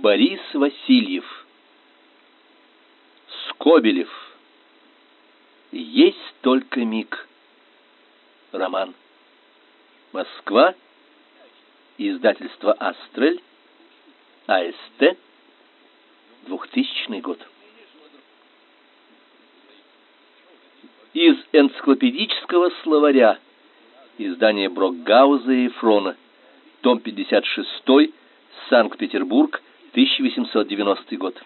Борис Васильев. Скобелев. Есть только миг. Роман. Москва. Издательство Астрель. АСТ. 2000 год. Из энциклопедического словаря. Издание Брокгауза и Фрона. Том 56. Санкт-Петербург. 1890 год.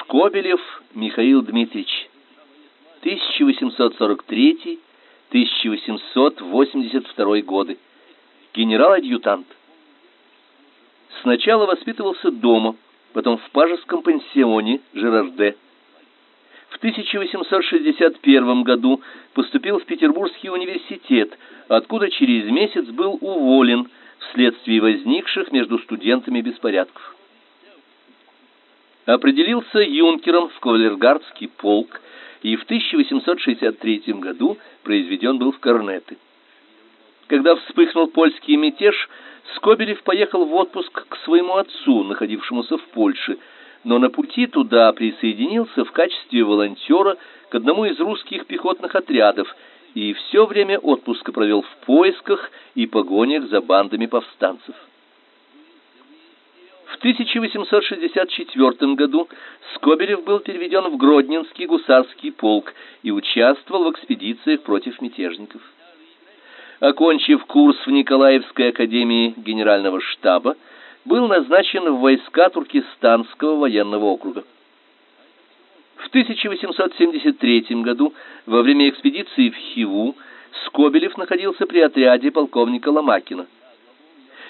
Скобелев Михаил Дмитриевич. 1843-1882 годы. Генерал-адъютант. Сначала воспитывался дома, потом в пажеском пансионе Жерарде. В 1861 году поступил в Петербургский университет, откуда через месяц был уволен вследствие возникших между студентами беспорядков. Определился юнкером в кавалергардский полк и в 1863 году произведен был в корнеты. Когда вспыхнул польский мятеж, Скобелев поехал в отпуск к своему отцу, находившемуся в Польше, но на пути туда присоединился в качестве волонтера к одному из русских пехотных отрядов и все время отпуска провел в поисках и погонях за бандами повстанцев. В 1864 году Скобелев был переведен в Гродненский гусарский полк и участвовал в экспедициях против мятежников. Окончив курс в Николаевской академии генерального штаба, был назначен в войска Туркестанского военного округа. В 1873 году во время экспедиции в Хиву Скобелев находился при отряде полковника Ломакина.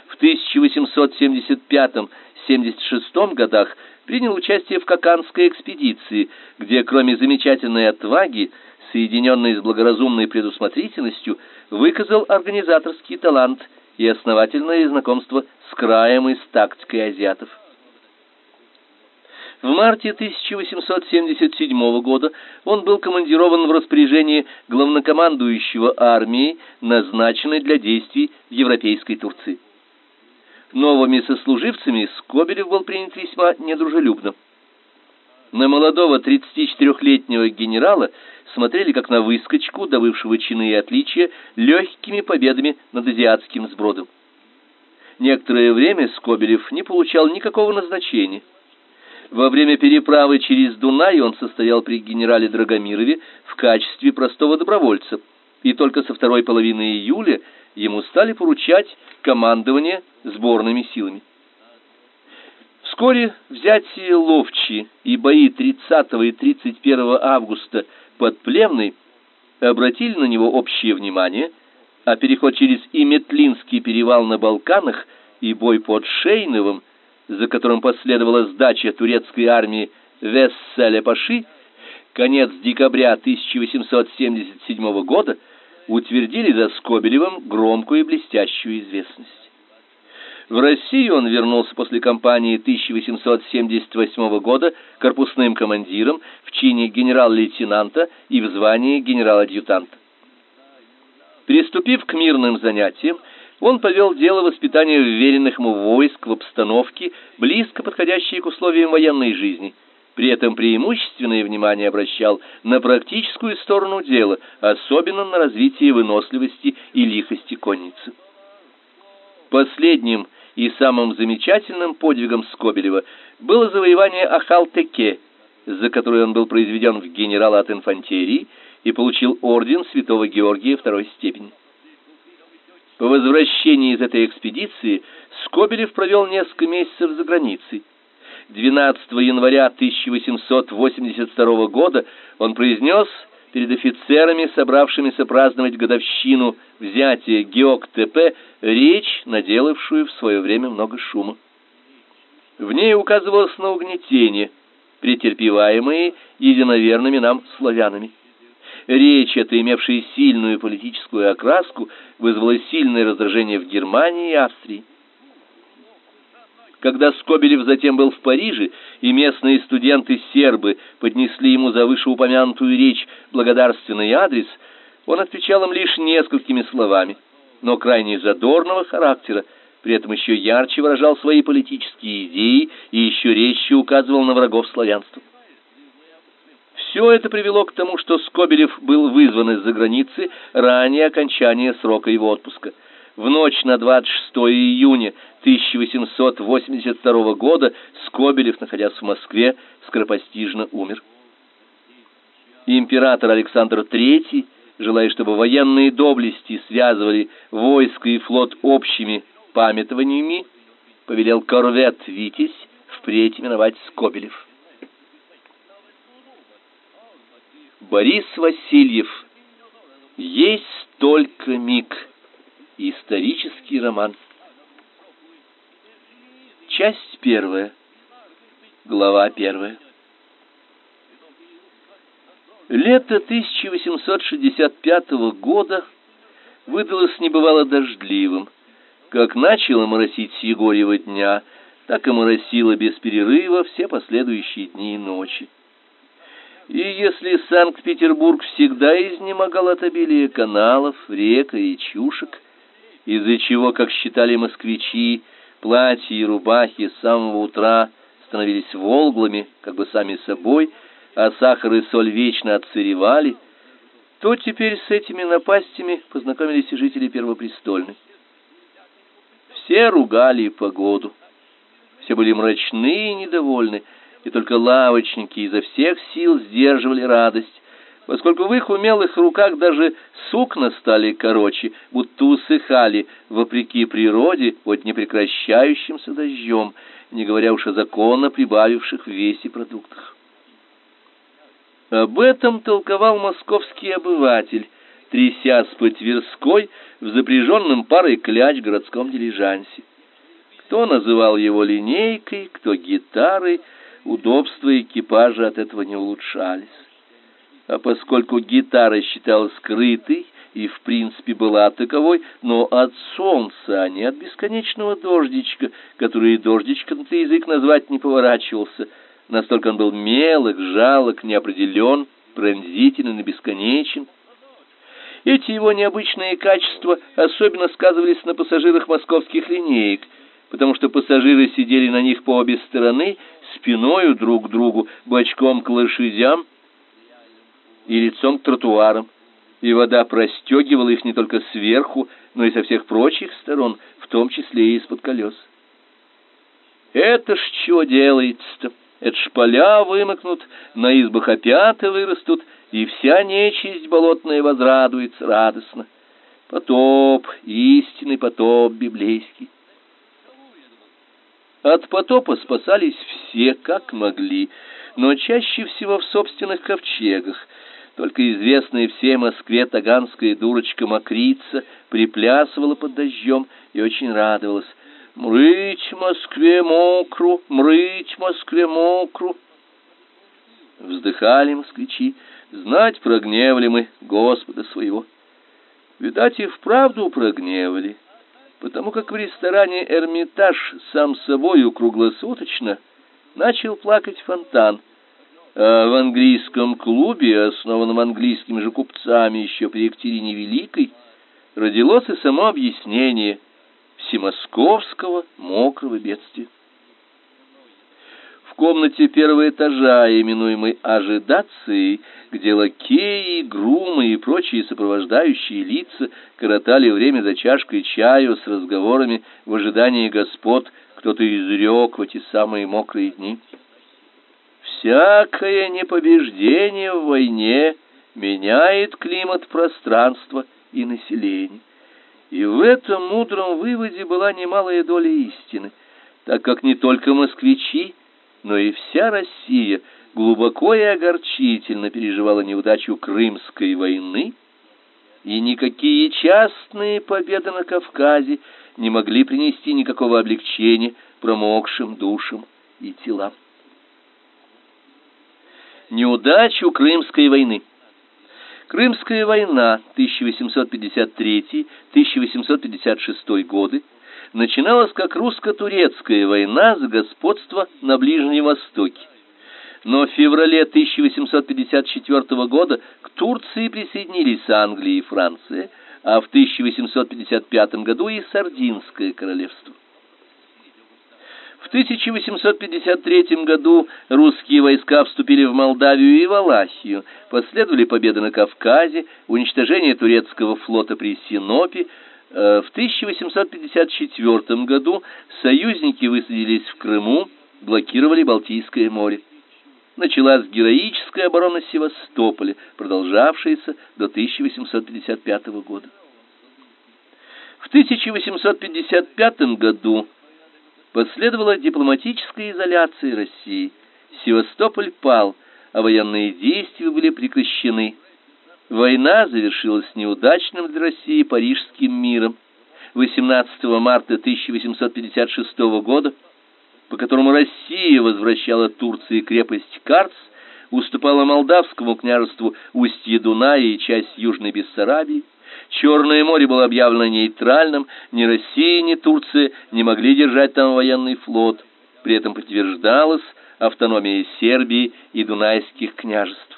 В 1875-76 годах принял участие в Каканской экспедиции, где кроме замечательной отваги, соединенной с благоразумной предусмотрительностью, выказал организаторский талант и основательное знакомство с краем и с тактикой азиатов. В марте 1877 года он был командирован в распоряжение главнокомандующего армии, назначенной для действий в европейской Турции. Новыми сослуживцами Скобелев был принят весьма недружелюбно. На молодого 34-летнего генерала смотрели как на выскочку, добывшего чины и отличия легкими победами над азиатским сбродом. Некоторое время Скобелев не получал никакого назначения. Во время переправы через Дунай он состоял при генерале Драгомирове в качестве простого добровольца, и только со второй половины июля ему стали поручать командование сборными силами. Вскоре взятие Ловчи и бои 30 и 31 августа под Плевной обратили на него общее внимание, а переход через Иметлинский перевал на Балканах и бой под Шейновым – за которым последовала сдача турецкой армии Весселя-Паши, конец декабря 1877 года утвердили за Скобелевым громкую и блестящую известность. В Россию он вернулся после кампании 1878 года корпусным командиром в чине генерал-лейтенанта и в звании генерал-адъютанта. Приступив к мирным занятиям, он повел дело воспитания вверенных ему войск в обстановке, близко подходящей к условиям военной жизни. При этом преимущественное внимание обращал на практическую сторону дела, особенно на развитие выносливости и лихости конницы. Последним и самым замечательным подвигом Скобелева было завоевание Ахалтеке, за которое он был произведен в генерала от инфантерии и получил орден Святого Георгия второй степени. По возвращении из этой экспедиции Скобелев провел несколько месяцев за границей. 12 января 1882 года он произнес перед офицерами, собравшимися праздновать годовщину взятия Геок-ТП, речь, наделавшую в свое время много шума. В ней указывалось на угнетение, претерпеваемые единоверными нам славянами. Речь эта, имевшая сильную политическую окраску, вызвала сильное раздражение в Германии и Австрии. Когда Скобелев затем был в Париже, и местные студенты-сербы поднесли ему за вышеупомянутую речь благодарственный адрес, он отвечал им лишь несколькими словами, но крайне задорного характера, при этом еще ярче выражал свои политические идеи и еще резче указывал на врагов славянства. Все это привело к тому, что Скобелев был вызван из-за границы ранее окончания срока его отпуска. В ночь на 26 июня 1882 года Скобелев, находясь в Москве, скоропостижно умер. Император Александр III, желая, чтобы военные доблести связывали войско и флот общими памятованиями, повелел корвет «Витязь» впредь именовать Скобелев. Борис Васильев. Есть только миг. Исторический роман. Часть первая. Глава первая. Лето 1865 года выдалось небывало дождливым. Как начало моросить с Егорьева дня, так и моросило без перерыва все последующие дни и ночи. И если Санкт-Петербург всегда изнемогал от обилия каналов, рек и чушек, из-за чего, как считали москвичи, платья и рубахи с самого утра становились волглыми, как бы сами собой, а сахар и соль вечно отсыревали, то теперь с этими напастями познакомились и жители Первопрестольной. Все ругали погоду, все были мрачны и недовольны, и только лавочники изо всех сил сдерживали радость, поскольку в их умелых руках даже сукна стали короче, будто усыхали, вопреки природе, под непрекращающимся дождем, не говоря уж о законно прибавивших в весе продуктах. Об этом толковал московский обыватель, трясясь по Тверской в запряженном парой кляч городском дилижансе. Кто называл его линейкой, кто гитарой, удобства экипажа от этого не улучшались. А поскольку гитара считалась скрытой и в принципе была таковой, но от солнца, а не от бесконечного дождичка, который дождичком-то язык назвать не поворачивался, настолько он был мелок, жалок, неопределен, пронзителен и бесконечен. Эти его необычные качества особенно сказывались на пассажирах московских линеек, потому что пассажиры сидели на них по обе стороны спиною друг к другу, бочком к лошадям и лицом к тротуарам, и вода простегивала их не только сверху, но и со всех прочих сторон, в том числе и из-под колес. Это ж что делается-то? Это ж поля вымокнут, на избах опять вырастут, и вся нечисть болотная возрадуется радостно. Потоп, истинный потоп библейский. От потопа спасались все, как могли, но чаще всего в собственных ковчегах. Только известная всей Москве таганская дурочка Макрица приплясывала под дождем и очень радовалась. «Мрыть Москве мокру, мрыть Москве мокру!» Вздыхали москвичи, знать прогневали мы Господа своего. Видать, и вправду прогневали потому как в ресторане «Эрмитаж» сам собою круглосуточно начал плакать фонтан, а в английском клубе, основанном английскими же купцами еще при Екатерине Великой, родилось и само объяснение всемосковского мокрого бедствия комнате первого этажа, именуемой ожидацией, где лакеи, грумы и прочие сопровождающие лица коротали время за чашкой чаю с разговорами в ожидании господ, кто-то изрек в эти самые мокрые дни. Всякое непобеждение в войне меняет климат пространства и населения. И в этом мудром выводе была немалая доля истины, так как не только москвичи, но и вся Россия глубоко и огорчительно переживала неудачу Крымской войны, и никакие частные победы на Кавказе не могли принести никакого облегчения промокшим душам и телам. Неудачу Крымской войны Крымская война 1853-1856 годы начиналась как русско-турецкая война за господство на Ближнем Востоке. Но в феврале 1854 года к Турции присоединились Англия и Франция, а в 1855 году и Сардинское королевство. В 1853 году русские войска вступили в Молдавию и Валахию, последовали победы на Кавказе, уничтожение турецкого флота при Синопе. Э, в 1854 году союзники высадились в Крыму, блокировали Балтийское море. Началась героическая оборона Севастополя, продолжавшаяся до 1855 года. В 1855 году Последовала дипломатическая изоляция России. Севастополь пал, а военные действия были прекращены. Война завершилась неудачным для России Парижским миром 18 марта 1856 года, по которому Россия возвращала Турции крепость Карц, уступала Молдавскому княжеству устье Дуная и часть Южной Бессарабии. Черное море было объявлено нейтральным, ни Россия, ни Турция не могли держать там военный флот. При этом подтверждалась автономия Сербии и Дунайских княжеств.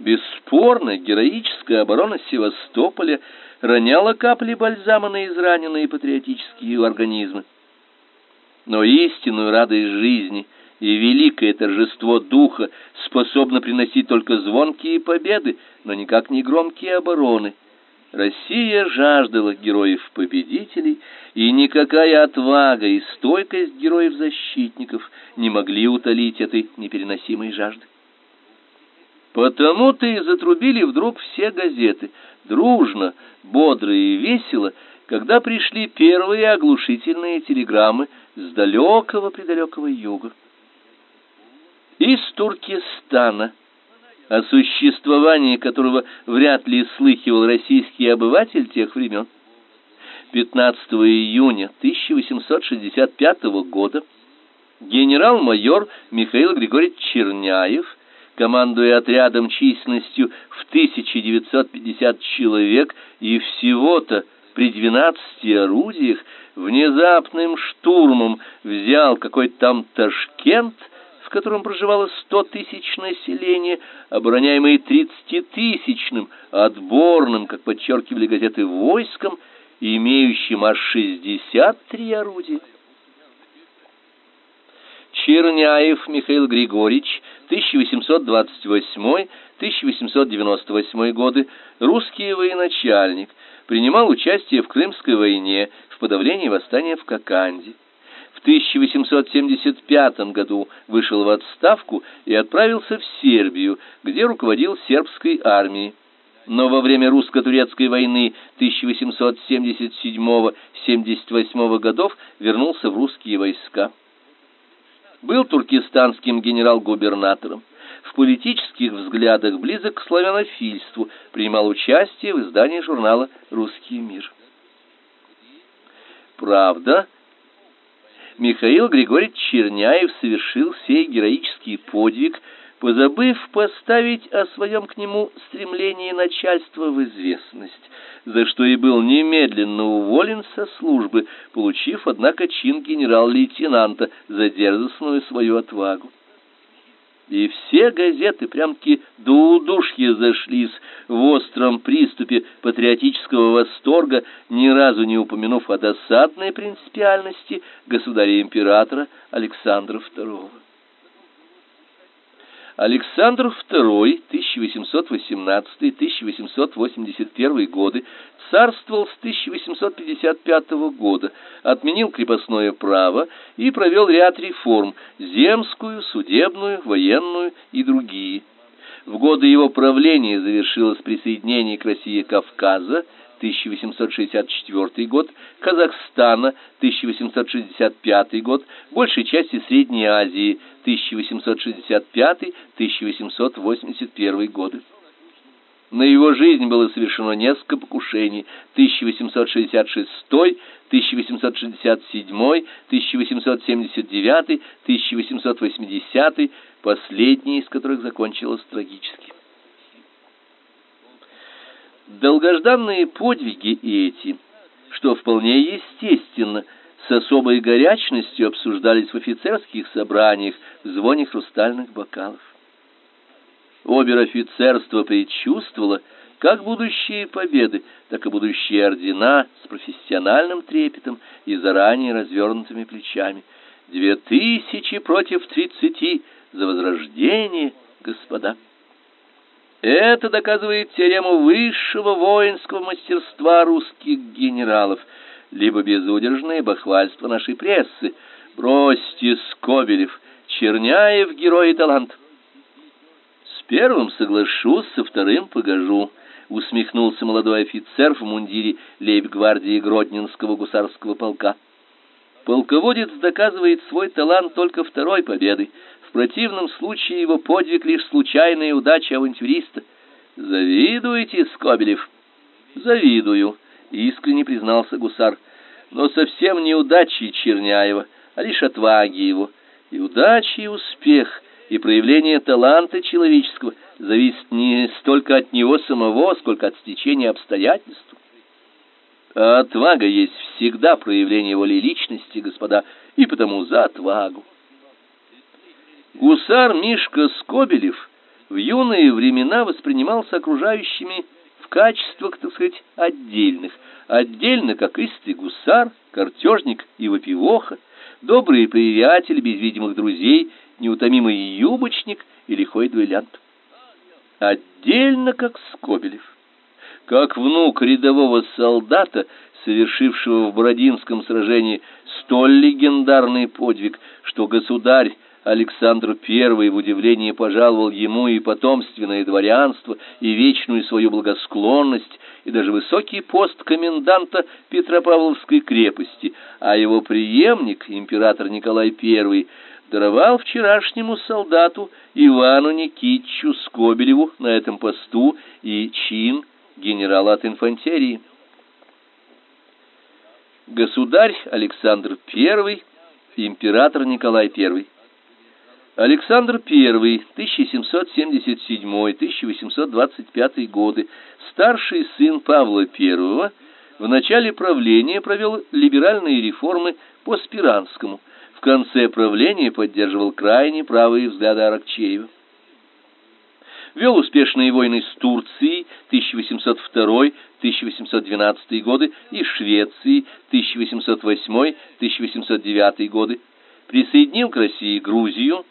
Бесспорно, героическая оборона Севастополя роняла капли бальзама на израненные патриотические организмы. Но истинную радость жизни – и великое торжество духа способно приносить только звонкие победы, но никак не громкие обороны. Россия жаждала героев-победителей, и никакая отвага и стойкость героев-защитников не могли утолить этой непереносимой жажды. Потому-то и затрубили вдруг все газеты, дружно, бодро и весело, когда пришли первые оглушительные телеграммы с далекого-предалекого юга из Туркестана, о существовании которого вряд ли слыхивал российский обыватель тех времен. 15 июня 1865 года генерал-майор Михаил Григорьевич Черняев, командуя отрядом численностью в 1950 человек и всего-то при 12 орудиях, внезапным штурмом взял какой-то там Ташкент – в котором проживало сто тысяч населения, обороняемые тридцатитысячным, отборным, как подчеркивали газеты, войском, имеющим аж шестьдесят три орудия. Черняев Михаил Григорьевич, 1828-1898 годы, русский военачальник, принимал участие в Крымской войне, в подавлении восстания в Коканде в 1875 году вышел в отставку и отправился в Сербию, где руководил сербской армией. Но во время русско-турецкой войны 1877-78 годов вернулся в русские войска. Был туркестанским генерал-губернатором. В политических взглядах близок к славянофильству, принимал участие в издании журнала «Русский мир». Правда, Михаил Григорьевич Черняев совершил сей героический подвиг, позабыв поставить о своем к нему стремлении начальства в известность, за что и был немедленно уволен со службы, получив, однако, чин генерал-лейтенанта за дерзостную свою отвагу. И все газеты прям-таки до удушья зашлись в остром приступе патриотического восторга, ни разу не упомянув о досадной принципиальности государя-императора Александра II. Александр II, 1818-1881 годы, царствовал с 1855 года, отменил крепостное право и провел ряд реформ – земскую, судебную, военную и другие. В годы его правления завершилось присоединение к России Кавказа – 1864 год, Казахстана 1865 год, большей части Средней Азии 1865-1881 годы. На его жизнь было совершено несколько покушений: 1866, 1867, 1879, 1880, последний из которых закончилось трагически. Долгожданные подвиги эти, что вполне естественно, с особой горячностью обсуждались в офицерских собраниях в звоне хрустальных бокалов. Обер-офицерство предчувствовало как будущие победы, так и будущие ордена с профессиональным трепетом и заранее развернутыми плечами. Две тысячи против тридцати за возрождение, господа. Это доказывает теорему высшего воинского мастерства русских генералов, либо безудержное бахвальство нашей прессы. Бросьте, Скобелев, Черняев — герой и талант. С первым соглашусь, со вторым погожу, — усмехнулся молодой офицер в мундире лейб-гвардии Гродненского гусарского полка. Полководец доказывает свой талант только второй победой, в противном случае его подвиг лишь случайная удача авантюриста. Завидуете, Скобелев? Завидую, искренне признался гусар. Но совсем не удачи Черняева, а лишь отваги его. И удача, и успех, и проявление таланта человеческого зависит не столько от него самого, сколько от стечения обстоятельств. А отвага есть всегда проявление воли личности, господа, и потому за отвагу. Гусар Мишка Скобелев в юные времена воспринимался окружающими в качествах, так сказать, отдельных. Отдельно, как истый гусар, картежник и вопивоха, добрый приятель без видимых друзей, неутомимый юбочник и лихой дуэлянт. Отдельно, как Скобелев. Как внук рядового солдата, совершившего в Бородинском сражении столь легендарный подвиг, что государь Александр I в удивлении пожаловал ему и потомственное дворянство, и вечную свою благосклонность, и даже высокий пост коменданта Петропавловской крепости, а его преемник, император Николай I, даровал вчерашнему солдату Ивану Никитичу Скобелеву на этом посту и чин генерала от инфантерии. Государь Александр I, император Николай I. Александр I, 1777-1825 годы, старший сын Павла I, в начале правления провел либеральные реформы по Спиранскому. В конце правления поддерживал крайне правые взгляды Аракчеева. Вел успешные войны с Турцией 1802-1812 годы и Швецией 1808-1809 годы. Присоединил к России Грузию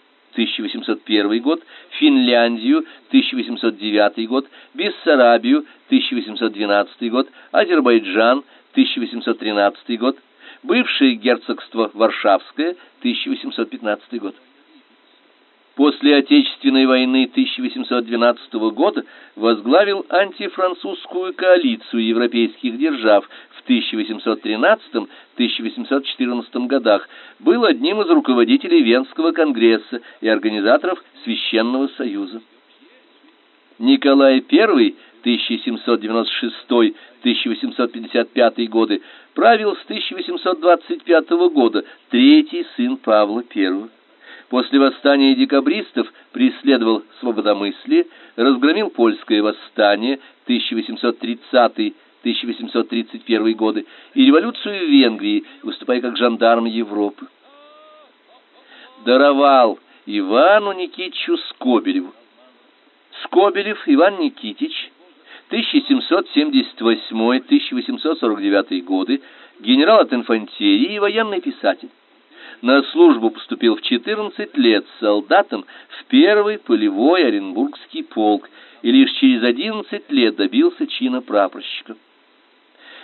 1801 год, Финляндию 1809 год, Бессарабию 1812 год, Азербайджан 1813 год, бывшее герцогство Варшавское 1815 год. После Отечественной войны 1812 года возглавил антифранцузскую коалицию европейских держав в 1813-1814 годах, был одним из руководителей Венского конгресса и организаторов Священного союза. Николай I 1796-1855 годы правил с 1825 года, третий сын Павла I. После восстания декабристов преследовал свободомыслие, разгромил польское восстание 1830-1831 годы и революцию в Венгрии, выступая как жандарм Европы. Даровал Ивану Никитичу Скобелеву. Скобелев Иван Никитич 1778-1849 годы, генерал от инфантерии и военный писатель на службу поступил в 14 лет солдатом в первый полевой Оренбургский полк и лишь через 11 лет добился чина прапорщика.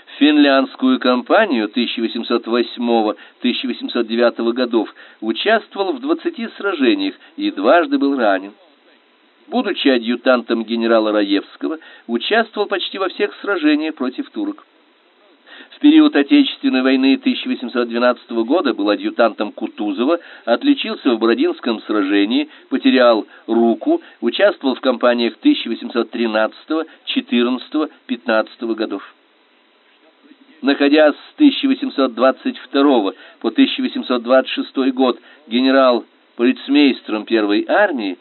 В финляндскую кампанию 1808-1809 годов участвовал в 20 сражениях и дважды был ранен. Будучи адъютантом генерала Раевского, участвовал почти во всех сражениях против турок. В период Отечественной войны 1812 года был адъютантом Кутузова, отличился в Бородинском сражении, потерял руку, участвовал в кампаниях 1813, 14, 15 годов. Находясь с 1822 по 1826 год генерал-полицмейстером первой армии,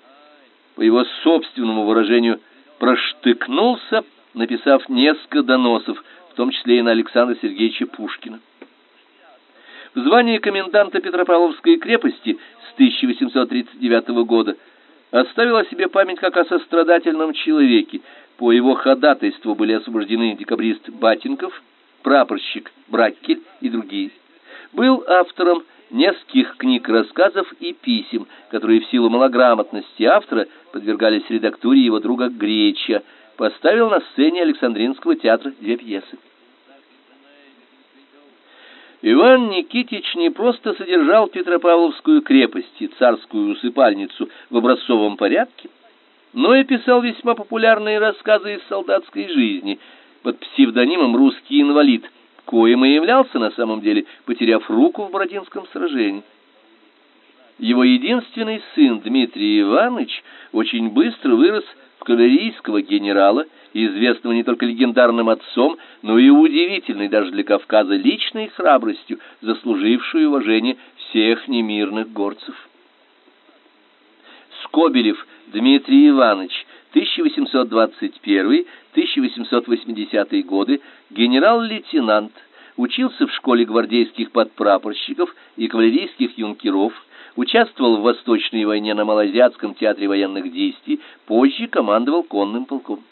по его собственному выражению, проштыкнулся, написав несколько доносов в том числе и на Александра Сергеевича Пушкина. В звании коменданта Петропавловской крепости с 1839 года оставил о себе память как о сострадательном человеке, По его ходатайству были освобождены декабрист Батенков, прапорщик Браккель и другие. Был автором нескольких книг, рассказов и писем, которые в силу малограмотности автора подвергались редактуре его друга Греча, поставил на сцене Александринского театра две пьесы. Иван Никитич не просто содержал Петропавловскую крепость и царскую усыпальницу в образцовом порядке, но и писал весьма популярные рассказы из солдатской жизни под псевдонимом «Русский инвалид», коим и являлся на самом деле, потеряв руку в Бородинском сражении. Его единственный сын Дмитрий Иванович очень быстро вырос кавалерийского генерала, известного не только легендарным отцом, но и удивительной даже для Кавказа личной храбростью, заслужившую уважение всех немирных горцев. Скобелев Дмитрий Иванович, 1821-1880 годы, генерал-лейтенант, учился в школе гвардейских подпрапорщиков и кавалерийских юнкеров, участвовал в Восточной войне на Малоазиатском театре военных действий, позже командовал конным полком.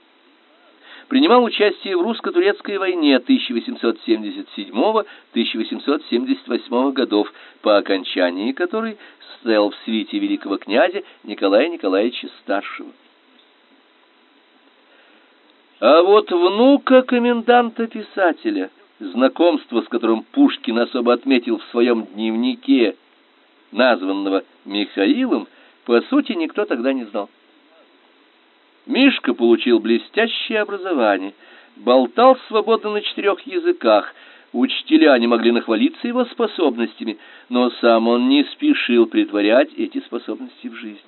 Принимал участие в русско-турецкой войне 1877-1878 годов, по окончании которой стоял в свите великого князя Николая Николаевича Старшего. А вот внука коменданта-писателя, знакомство с которым Пушкин особо отметил в своем дневнике, названного Михаилом, по сути никто тогда не знал. Мишка получил блестящее образование, болтал свободно на четырех языках, учителя не могли нахвалиться его способностями, но сам он не спешил притворять эти способности в жизнь.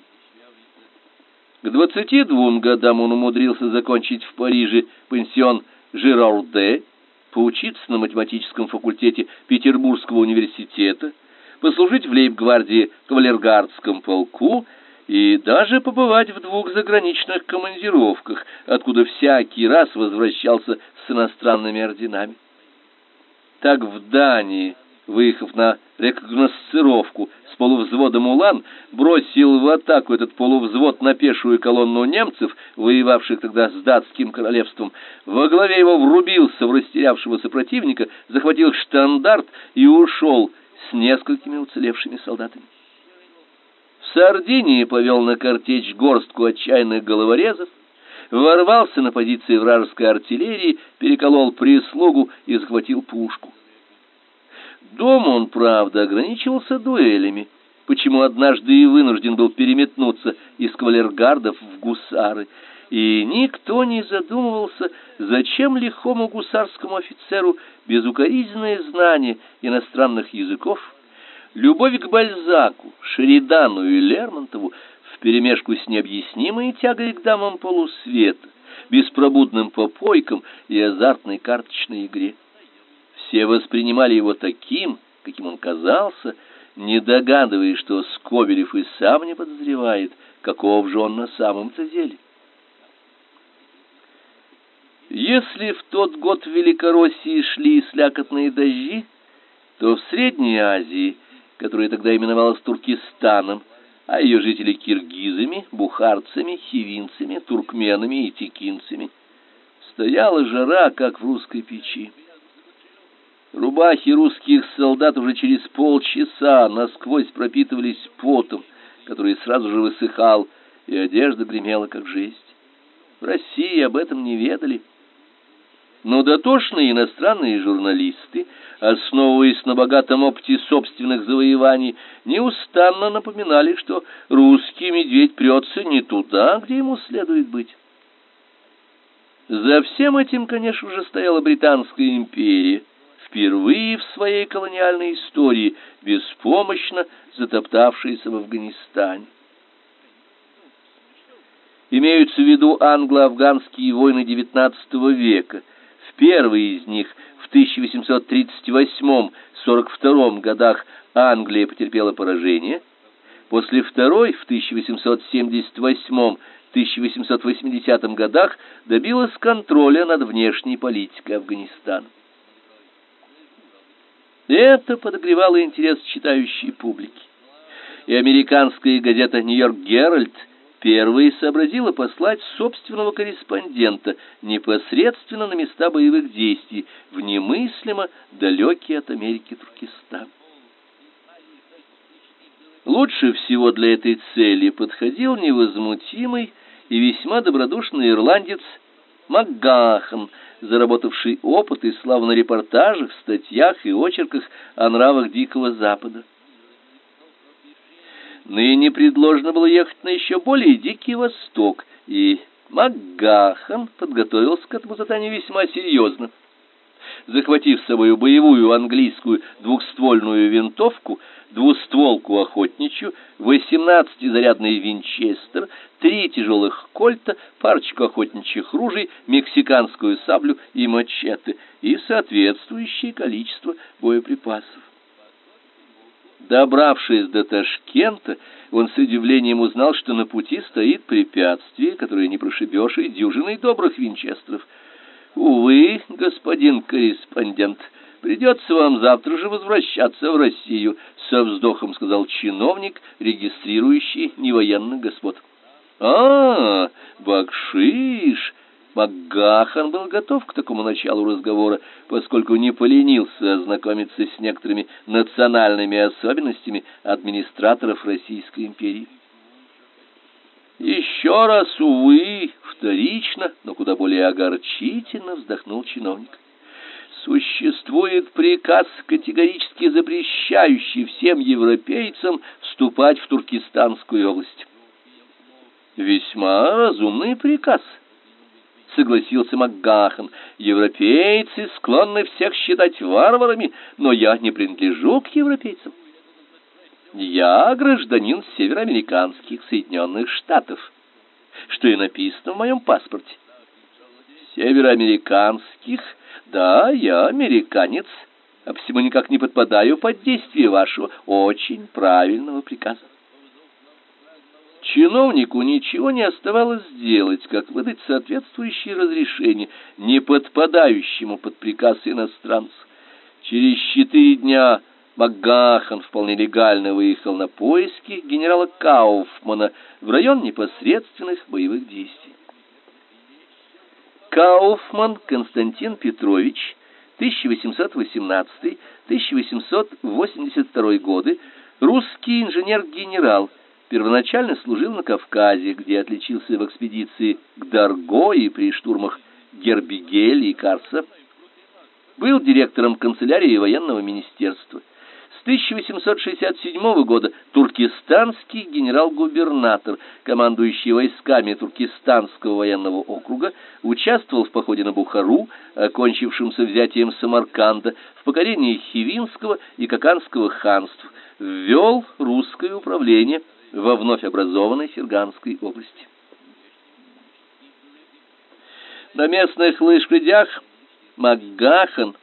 К двадцати двум годам он умудрился закончить в Париже пансион Жирарде, поучиться на математическом факультете Петербургского университета, послужить в лейб-гвардии кавалергардском полку и даже побывать в двух заграничных командировках, откуда всякий раз возвращался с иностранными орденами. Так в Дании, выехав на рекогносцировку с полувзводом Улан, бросил в атаку этот полувзвод на пешую колонну немцев, воевавших тогда с датским королевством. Во главе его врубился в растерявшегося противника, захватил штандарт и ушел с несколькими уцелевшими солдатами. Сардинии повел на картечь горстку отчаянных головорезов, ворвался на позиции вражеской артиллерии, переколол прислугу и захватил пушку. Дом он, правда, ограничивался дуэлями, почему однажды и вынужден был переметнуться из кавалергардов в гусары, и никто не задумывался, зачем лихому гусарскому офицеру безукоризненное знание иностранных языков – Любовь к Бальзаку, Шеридану и Лермонтову вперемешку с необъяснимой тягой к дамам полусвета, беспробудным попойкам и азартной карточной игре. Все воспринимали его таким, каким он казался, не догадываясь, что Скобелев и сам не подозревает, каков же он на самом-то деле. Если в тот год в Великороссии шли слякотные дожди, то в Средней Азии – которая тогда именовалась Туркестаном, а ее жители киргизами, бухарцами, хивинцами, туркменами и текинцами. Стояла жара, как в русской печи. Рубахи русских солдат уже через полчаса насквозь пропитывались потом, который сразу же высыхал, и одежда гремела, как жесть. В России об этом не ведали. Но дотошные иностранные журналисты, основываясь на богатом опыте собственных завоеваний, неустанно напоминали, что русский медведь прется не туда, где ему следует быть. За всем этим, конечно же, стояла Британская империя, впервые в своей колониальной истории беспомощно затоптавшаяся в Афганистане. Имеются в виду англо-афганские войны XIX века – первой из них в 1838-42 годах Англия потерпела поражение, после второй в 1878-1880 годах добилась контроля над внешней политикой Афганистана. Это подогревало интерес читающей публики. И американская газета «Нью-Йорк Геральд» Первая сообразила послать собственного корреспондента непосредственно на места боевых действий в немыслимо далекий от Америки Туркестан. Лучше всего для этой цели подходил невозмутимый и весьма добродушный ирландец Макгахан, заработавший опыт и славу на репортажах, статьях и очерках о нравах Дикого Запада. Ныне предложено было ехать на еще более Дикий Восток, и Макгахан подготовился к этому заданию весьма серьезно. Захватив с собой боевую английскую двухствольную винтовку, двустволку охотничью, 18-зарядный винчестер, три тяжелых кольта, парочку охотничьих ружей, мексиканскую саблю и мачете и соответствующее количество боеприпасов. Добравшись до Ташкента, он с удивлением узнал, что на пути стоит препятствие, которое не прошибешь и дюжиной добрых винчестеров. «Увы, господин корреспондент», Придется вам завтра же возвращаться в Россию, со вздохом сказал чиновник, регистрирующий невоенных господ. А, бакшиш! Макгахан был готов к такому началу разговора, поскольку не поленился ознакомиться с некоторыми национальными особенностями администраторов Российской империи. Еще раз, увы, вторично, но куда более огорчительно вздохнул чиновник. Существует приказ, категорически запрещающий всем европейцам вступать в Туркестанскую область. Весьма разумный приказ, согласился Макгахан. Европейцы склонны всех считать варварами, но я не принадлежу к европейцам. Я гражданин североамериканских Соединенных Штатов, что и написано в моем паспорте. Североамериканских да, я американец, а всему никак не подпадаю под действие вашего очень правильного приказа. Чиновнику ничего не оставалось сделать, как выдать соответствующее разрешение не подпадающему под приказ иностранцу. Через четыре дня Макгахан вполне легально выехал на поиски генерала Кауфмана в район непосредственных боевых действий. Кауфман Константин Петрович, 1818-1882 годы, русский инженер-генерал, первоначально служил на Кавказе, где отличился в экспедиции к Дарго и при штурмах Гербигеля и Карса, был директором канцелярии военного министерства – 1867 года туркестанский генерал-губернатор, командующий войсками Туркестанского военного округа, участвовал в походе на Бухару, окончившемся взятием Самарканда, в покорении Хивинского и Каканского ханств, ввел русское управление во вновь образованной Ферганской области. На местных лыжкрядях Макгахан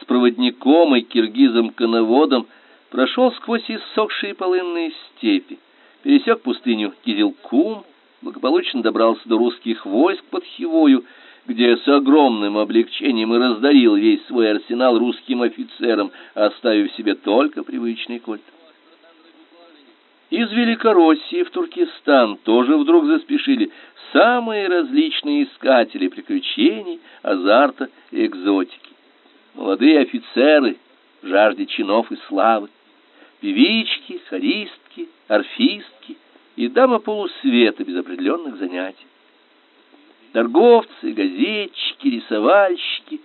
с проводником и киргизом-коноводом прошел сквозь иссохшие полынные степи, пересек пустыню Кизилкум, благополучно добрался до русских войск под Хивою, где с огромным облегчением и раздарил весь свой арсенал русским офицерам, оставив себе только привычный кольт. Из Великороссии в Туркестан тоже вдруг заспешили самые различные искатели приключений, азарта и экзотики. Молодые офицеры, жажде чинов и славы, певички, хористки, орфистки и дамы полусвета без определенных занятий. Торговцы, газетчики, рисовальщики,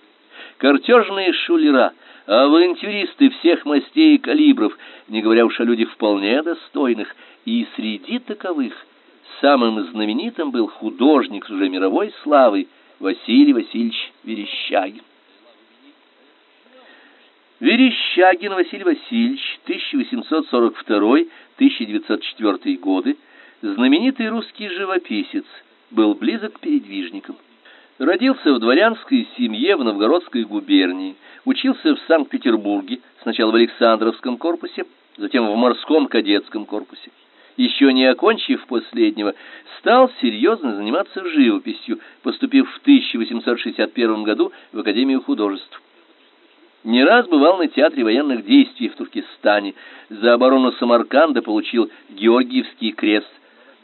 картежные шулера, авантюристы всех мастей и калибров, не говоря уж о людях вполне достойных, и среди таковых самым знаменитым был художник с уже мировой славой Василий Васильевич Верещагин. Верещагин Василий Васильевич, 1842-1904 годы, знаменитый русский живописец, был близок к передвижникам. Родился в дворянской семье в Новгородской губернии, учился в Санкт-Петербурге, сначала в Александровском корпусе, затем в морском кадетском корпусе. Еще не окончив последнего, стал серьезно заниматься живописью, поступив в 1861 году в Академию художеств. Не раз бывал на театре военных действий в Туркестане. За оборону Самарканда получил Георгиевский крест.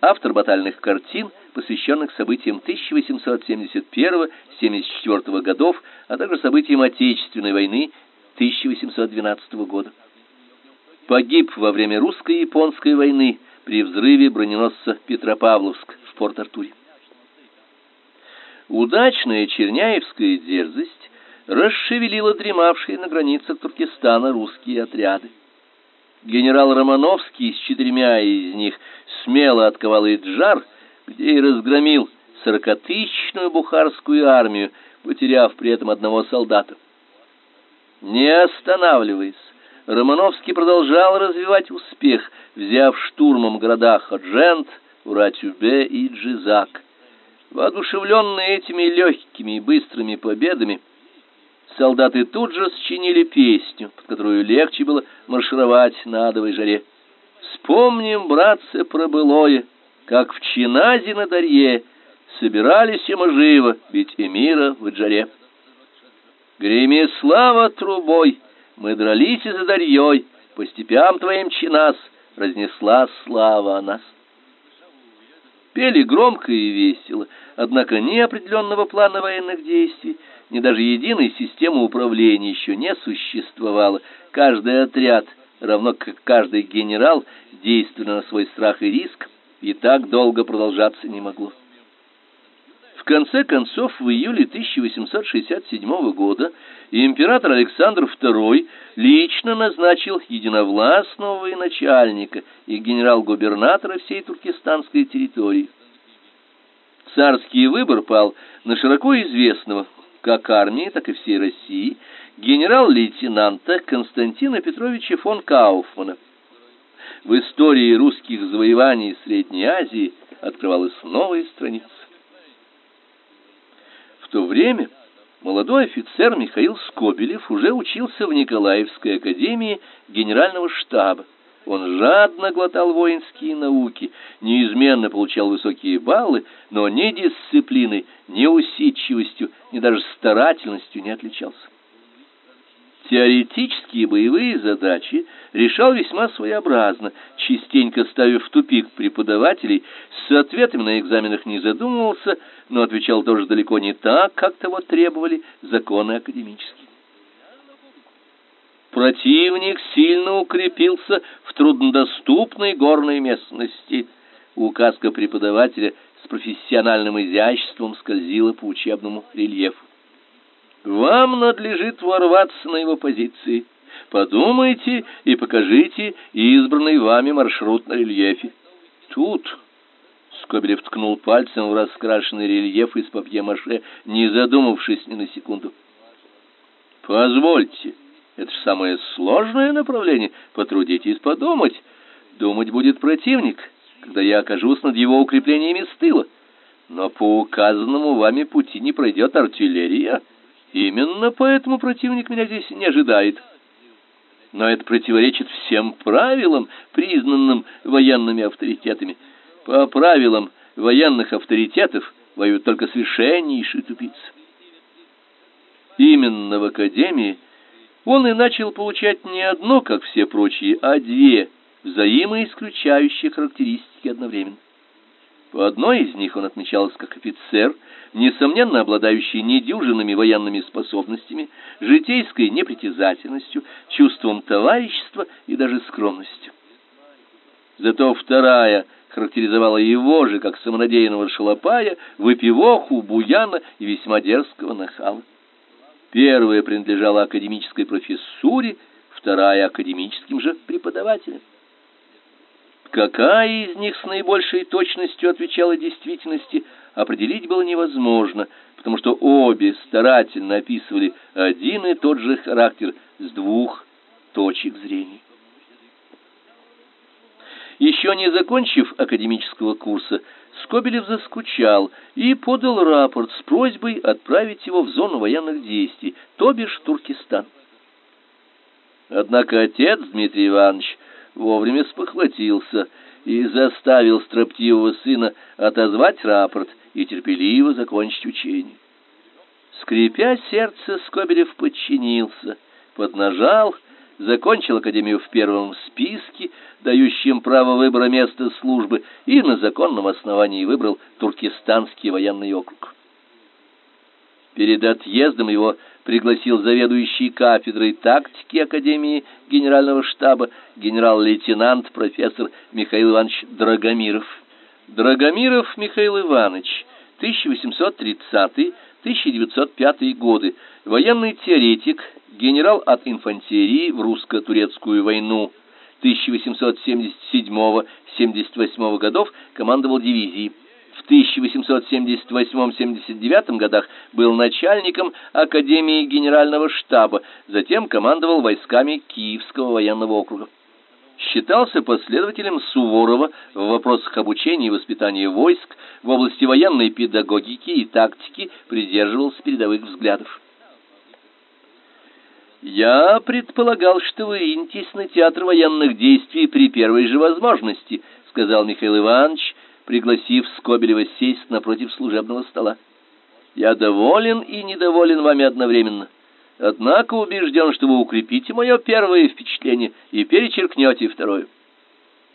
автор батальных картин, посвященных событиям 1871-74 годов, а также событиям Отечественной войны 1812 года. Погиб во время русско-японской войны при взрыве броненосца Петропавловск в Порт-Артуре. Удачная черняевская дерзость расшевелила дремавшие на границах Туркестана русские отряды. Генерал Романовский с четырьмя из них смело отковал Иджар, где и разгромил сорокатысячную бухарскую армию, потеряв при этом одного солдата. Не останавливаясь, Романовский продолжал развивать успех, взяв штурмом города Ходжент, Уратюбе и Джизак. Воодушевленные этими легкими и быстрыми победами, солдаты тут же сочинили песню, под которую легче было маршировать на адовой жаре. Вспомним, братцы, про былое, как в Чиназе на Дарье собирались живо, ведь эмира в Иджаре. Греми слава трубой, мы дрались и за Дарьей, по степям твоим Чиназ разнесла слава о нас. Пели громко и весело, однако ни определенного плана военных действий, ни даже единой системы управления еще не существовало. Каждый отряд, равно как каждый генерал, действовал на свой страх и риск, и так долго продолжаться не могло. В конце концов, в июле 1867 года император Александр II лично назначил единовластного военачальника и генерал-губернатора всей туркестанской территории. Царский выбор пал на широко известного как армии, так и всей России генерал-лейтенанта Константина Петровича фон Кауфмана. В истории русских завоеваний Средней Азии открывалась новая страница. В то время молодой офицер Михаил Скобелев уже учился в Николаевской академии генерального штаба. Он жадно глотал воинские науки, неизменно получал высокие баллы, но ни дисциплиной, ни усидчивостью, ни даже старательностью не отличался. Теоретические боевые задачи решал весьма своеобразно, частенько ставив в тупик преподавателей, с ответами на экзаменах не задумывался, но отвечал тоже далеко не так, как того требовали законы академические. Противник сильно укрепился в труднодоступной горной местности. Указка преподавателя с профессиональным изяществом скользила по учебному рельефу. Вам надлежит ворваться на его позиции. Подумайте и покажите избранный вами маршрут на рельефе. Тут Скобелев ткнул пальцем в раскрашенный рельеф из папье-маше, не задумавшись ни на секунду. Позвольте, это же самое сложное направление. Потрудитесь подумать. Думать будет противник, когда я окажусь над его укреплениями с тыла. Но по указанному вами пути не пройдет артиллерия. Именно поэтому противник меня здесь не ожидает. Но это противоречит всем правилам, признанным военными авторитетами. По правилам военных авторитетов воюют только совершеннейшие тупицы. Именно в академии он и начал получать не одно, как все прочие, а две взаимоисключающие характеристики одновременно. По одной из них он отмечался как офицер, несомненно обладающий недюжинными военными способностями, житейской непритязательностью, чувством товарищества и даже скромностью. Зато вторая характеризовала его же как самонадеянного шалопая, выпивоху, буяна и весьма дерзкого нахала. Первая принадлежала академической профессуре, вторая академическим же преподавателям. Какая из них с наибольшей точностью отвечала действительности, определить было невозможно, потому что обе старательно описывали один и тот же характер с двух точек зрения. Еще не закончив академического курса, Скобелев заскучал и подал рапорт с просьбой отправить его в зону военных действий, то бишь Туркестан. Однако отец Дмитрий Иванович вовремя спохватился и заставил строптивого сына отозвать рапорт и терпеливо закончить учение. Скрипя сердце, Скобелев подчинился, поднажал, закончил академию в первом списке, дающим право выбора места службы, и на законном основании выбрал Туркестанский военный округ. Перед отъездом его пригласил заведующий кафедрой тактики Академии Генерального штаба генерал-лейтенант профессор Михаил Иванович Драгомиров. Драгомиров Михаил Иванович, 1830-1905 годы, военный теоретик, генерал от инфантерии в русско-турецкую войну. 1877-78 годов, командовал дивизией в 1878-79 годах был начальником Академии Генерального штаба, затем командовал войсками Киевского военного округа. Считался последователем Суворова в вопросах обучения и воспитания войск, в области военной педагогики и тактики придерживался передовых взглядов. «Я предполагал, что вы ринетесь на театр военных действий при первой же возможности», — сказал Михаил Иванович, — пригласив Скобелева сесть напротив служебного стола. Я доволен и недоволен вами одновременно. Однако убежден, что вы укрепите мое первое впечатление и перечеркнете второе.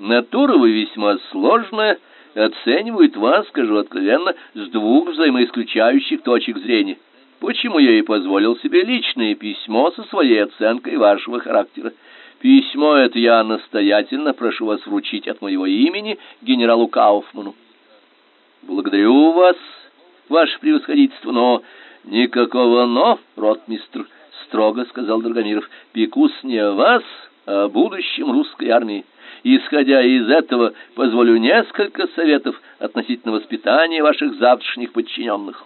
Натура вы весьма сложная, оценивают вас, скажу откровенно, с двух взаимоисключающих точек зрения. Почему я и позволил себе личное письмо со своей оценкой вашего характера? Письмо это я настоятельно прошу вас вручить от моего имени генералу Кауфману. Благодарю вас, ваше превосходительство, но никакого но, ротмистр, строго сказал Драгомиров. Пекусь не о вас, а о будущем русской армии. Исходя из этого, позволю несколько советов относительно воспитания ваших завтрашних подчиненных.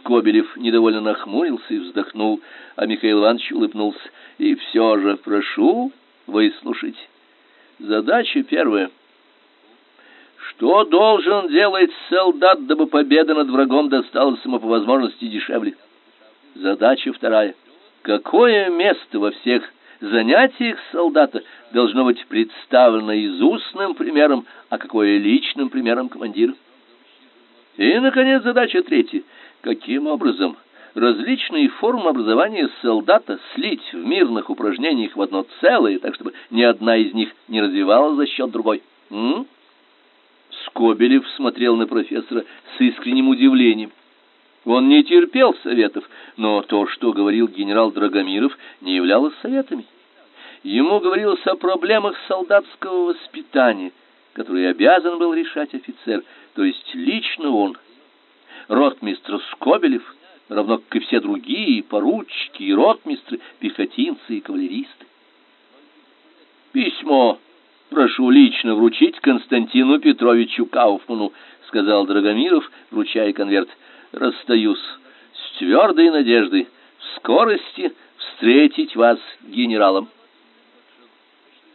Скобелев недовольно нахмурился и вздохнул, а Михаил Иванович улыбнулся. И все же прошу выслушать. Задача первая. Что должен делать солдат, дабы победа над врагом досталась ему по возможности дешевле? Задача вторая. Какое место во всех занятиях солдата должно быть представлено из устным примером, а какое личным примером командира? И, наконец, задача третья. Каким образом различные формы образования солдата слить в мирных упражнениях в одно целое, так чтобы ни одна из них не развивалась за счет другой? М? Скобелев смотрел на профессора с искренним удивлением. Он не терпел советов, но то, что говорил генерал Драгомиров, не являлось советами. Ему говорилось о проблемах солдатского воспитания, которые обязан был решать офицер, то есть лично он – ротмистр Скобелев, равно как и все другие поручики и ротмистры, пехотинцы и кавалеристы. Письмо прошу лично вручить Константину Петровичу Кауфману, сказал Драгомиров, вручая конверт. Расстаюсь с твердой надеждой в скорости встретить вас генералом.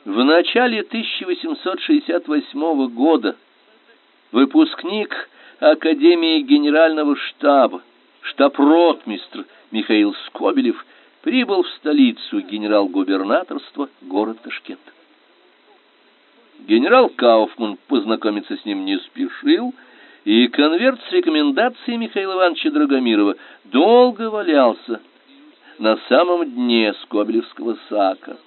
В начале 1868 года выпускник Академии Генерального штаба, штаб-ротмистр Михаил Скобелев прибыл в столицу генерал-губернаторства город Ташкент. Генерал Кауфман познакомиться с ним не спешил, и конверт с рекомендацией Михаила Ивановича Драгомирова долго валялся на самом дне Скобелевского сака.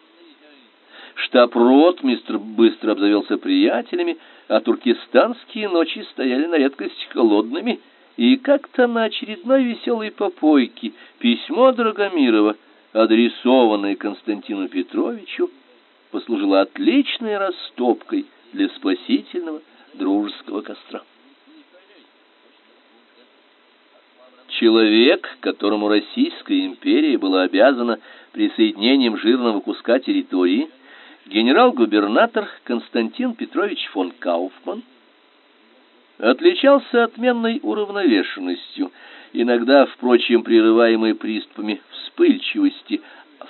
Штаб-ротмистр быстро обзавелся приятелями, а туркестанские ночи стояли на редкость холодными, и как-то на очередной веселой попойке письмо Драгомирова, адресованное Константину Петровичу, послужило отличной растопкой для спасительного дружеского костра. Человек, которому Российская империя была обязана присоединением жирного куска территории, генерал-губернатор Константин Петрович фон Кауфман отличался отменной уравновешенностью, иногда, впрочем, прерываемой приступами вспыльчивости,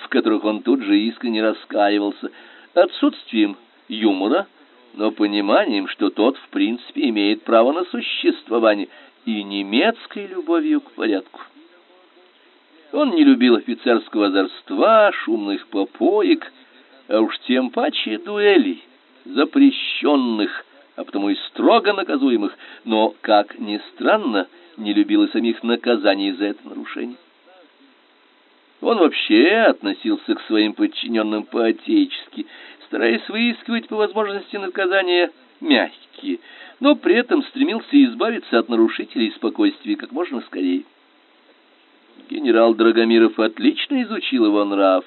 в которых он тут же искренне раскаивался, отсутствием юмора, но пониманием, что тот, в принципе, имеет право на существование, и немецкой любовью к порядку. Он не любил офицерского озорства, шумных попоек, а уж тем паче дуэлей, запрещенных, а потому и строго наказуемых, но, как ни странно, не любил и самих наказаний за это нарушение. Он вообще относился к своим подчиненным по-отечески, стараясь выискивать по возможности наказания мягкие, но при этом стремился избавиться от нарушителей спокойствия как можно скорее. Генерал Драгомиров отлично изучил его нрав,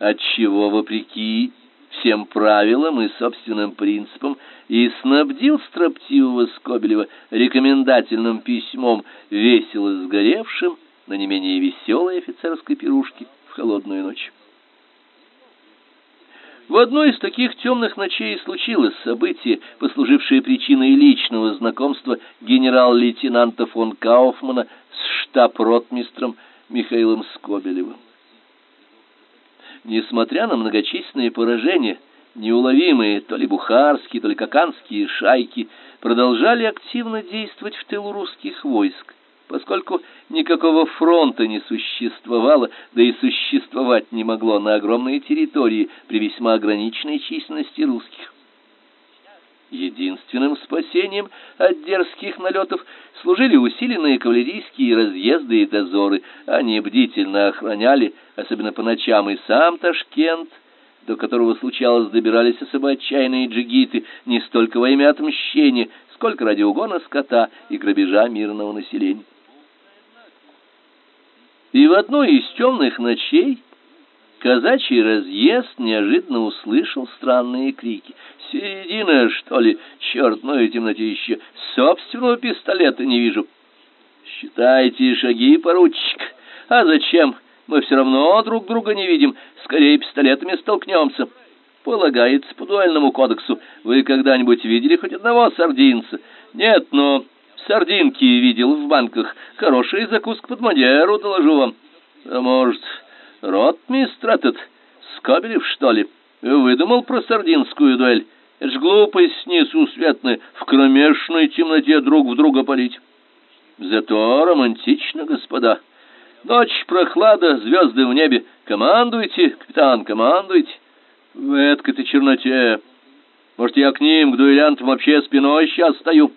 отчего, вопреки всем правилам и собственным принципам, и снабдил строптивого Скобелева рекомендательным письмом, весело сгоревшим на не менее веселой офицерской пирушке в холодную ночь. В одной из таких темных ночей случилось событие, послужившее причиной личного знакомства генерал-лейтенанта фон Кауфмана с штаб-ротмистром Михаилом Скобелевым. Несмотря на многочисленные поражения, неуловимые то ли бухарские, то ли каканские шайки продолжали активно действовать в тылу русских войск, поскольку никакого фронта не существовало, да и существовать не могло на огромной территории при весьма ограниченной численности русских. Единственным спасением от дерзких налетов служили усиленные кавалерийские разъезды и дозоры. Они бдительно охраняли, особенно по ночам, и сам Ташкент, до которого случалось добирались особо отчаянные джигиты, не столько во имя отмщения, сколько ради угона скота и грабежа мирного населения. И в одной из темных ночей казачий разъезд неожиданно услышал странные крики. «Середина, что ли? Черт, ну и темноте еще! Собственного пистолета не вижу!» «Считайте шаги, поручик! А зачем? Мы все равно друг друга не видим. Скорее пистолетами столкнемся!» «Полагается по дуэльному кодексу. Вы когда-нибудь видели хоть одного сардинца?» «Нет, но сардинки видел в банках. Хорошая закуска под Мадеру, доложу вам». «А может...» Ротмистр этот, Скобелев, что ли, выдумал про сардинскую дуэль? Это ж глупость несусветная, в кромешной темноте друг в друга палить. Зато романтично, господа. Ночь прохлада, звезды в небе. Командуйте, капитан, командуйте. В этой черноте. Может, я к ним, к дуэлянтам, вообще спиной сейчас стою?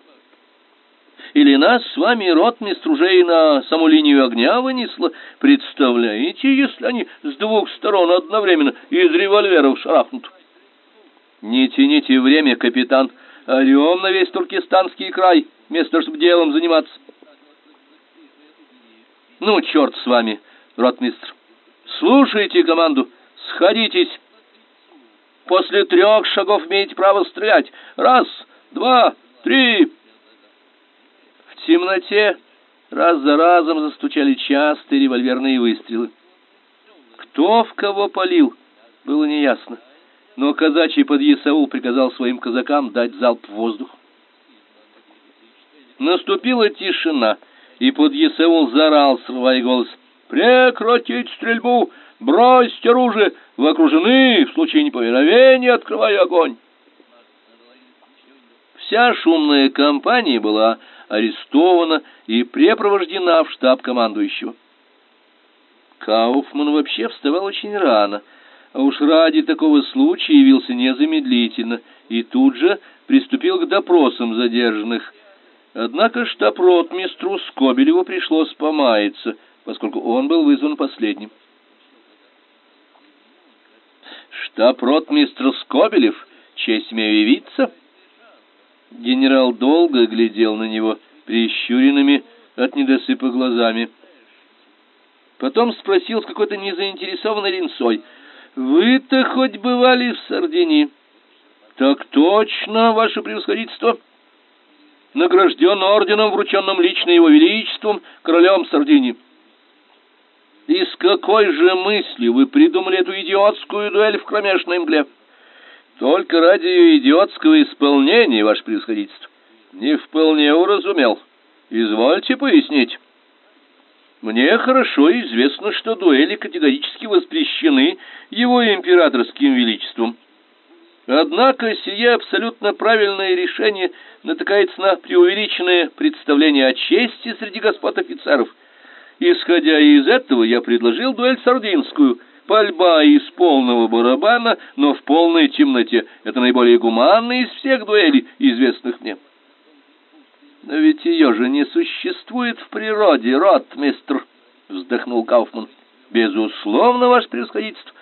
Или нас с вами ротмистр уже и на саму линию огня вынесло? Представляете, если они с двух сторон одновременно из револьверов шарахнут? Не тяните время, капитан. Орем на весь туркестанский край, вместо чтобы делом заниматься. Ну, черт с вами, ротмистр. Слушайте команду, сходитесь. После трех шагов имеете право стрелять. Раз, два, три темноте раз за разом застучали частые револьверные выстрелы. Кто в кого полил, было неясно, но казачий подъясаул приказал своим казакам дать залп в воздух. Наступила тишина, и подъясаул заорал, срывая голос, «Прекратить стрельбу! Бросьте оружие! Вы окружены! В случае неповиновения открывай огонь!» Вся шумная компания была арестована и препровождена в штаб командующего. Кауфман вообще вставал очень рано, а уж ради такого случая явился незамедлительно и тут же приступил к допросам задержанных. Однако штаб-ротмистру Скобелеву пришлось помаяться, поскольку он был вызван последним. «Штаб-ротмистр Скобелев, честь имею явиться?» Генерал долго глядел на него прищуренными от недосыпа глазами. Потом спросил с какой-то незаинтересованной линцой: "Вы-то хоть бывали в Сардинии?" "Так точно, ваше превосходительство." Награжден орденом, врученным лично его величеством, королем Сардинии. И с какой же мыслью вы придумали эту идиотскую дуэль в кромешной мгле? Только ради ее идиотского исполнения, ваше превосходительство. Не вполне уразумел. Извольте пояснить. Мне хорошо известно, что дуэли категорически воспрещены его императорским величеством. Однако сие абсолютно правильное решение натыкается на преувеличенное представление о чести среди господ офицеров. Исходя из этого, я предложил дуэль сардинскую – Пальба из полного барабана, но в полной темноте. Это наиболее гуманная из всех дуэлей, известных мне. Но ведь ее же не существует в природе, ротмистр, вздохнул Кауфман. Безусловно, ваше превосходительство.